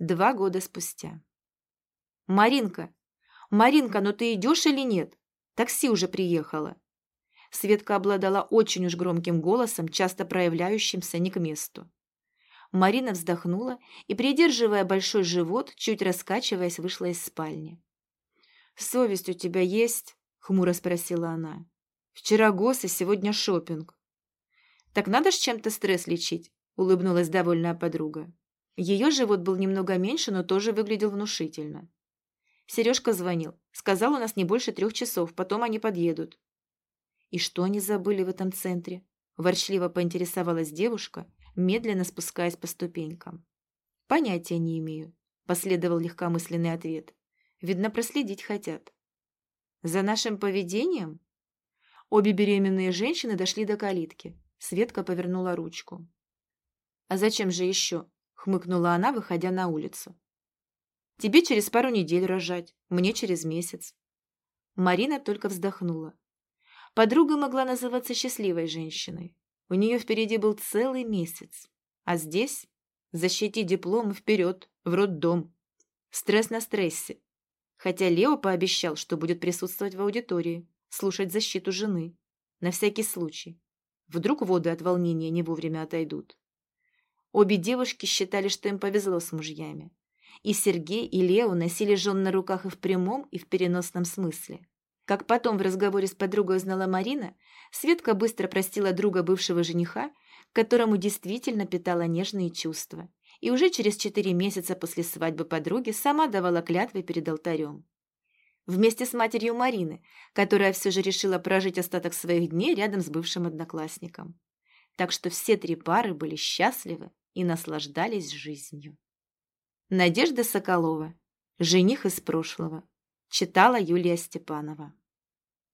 Два года спустя. «Маринка! Маринка, ну ты идешь или нет? Такси уже приехало!» Светка обладала очень уж громким голосом, часто проявляющимся не к месту. Марина вздохнула и, придерживая большой живот, чуть раскачиваясь, вышла из спальни. «Совесть у тебя есть?» — хмуро спросила она. «Вчера гос, и сегодня шопинг. «Так надо ж чем-то стресс лечить», — улыбнулась довольная подруга. Ее живот был немного меньше, но тоже выглядел внушительно. Сережка звонил. Сказал, у нас не больше трех часов, потом они подъедут. И что они забыли в этом центре? Ворчливо поинтересовалась девушка, медленно спускаясь по ступенькам. Понятия не имею, последовал легкомысленный ответ. Видно, проследить хотят. За нашим поведением? Обе беременные женщины дошли до калитки. Светка повернула ручку. «А зачем же еще?» — хмыкнула она, выходя на улицу. «Тебе через пару недель рожать, мне через месяц». Марина только вздохнула. Подруга могла называться счастливой женщиной. У нее впереди был целый месяц. А здесь защити диплом и вперед, в роддом. Стресс на стрессе. Хотя Лео пообещал, что будет присутствовать в аудитории, слушать защиту жены. На всякий случай. Вдруг воды от волнения не вовремя отойдут. Обе девушки считали, что им повезло с мужьями. И Сергей, и Лео носили жен на руках и в прямом, и в переносном смысле. Как потом в разговоре с подругой узнала Марина, Светка быстро простила друга бывшего жениха, к которому действительно питала нежные чувства, и уже через четыре месяца после свадьбы подруги сама давала клятвы перед алтарем вместе с матерью Марины, которая все же решила прожить остаток своих дней рядом с бывшим одноклассником. Так что все три пары были счастливы и наслаждались жизнью. Надежда Соколова. Жених из прошлого. Читала Юлия Степанова.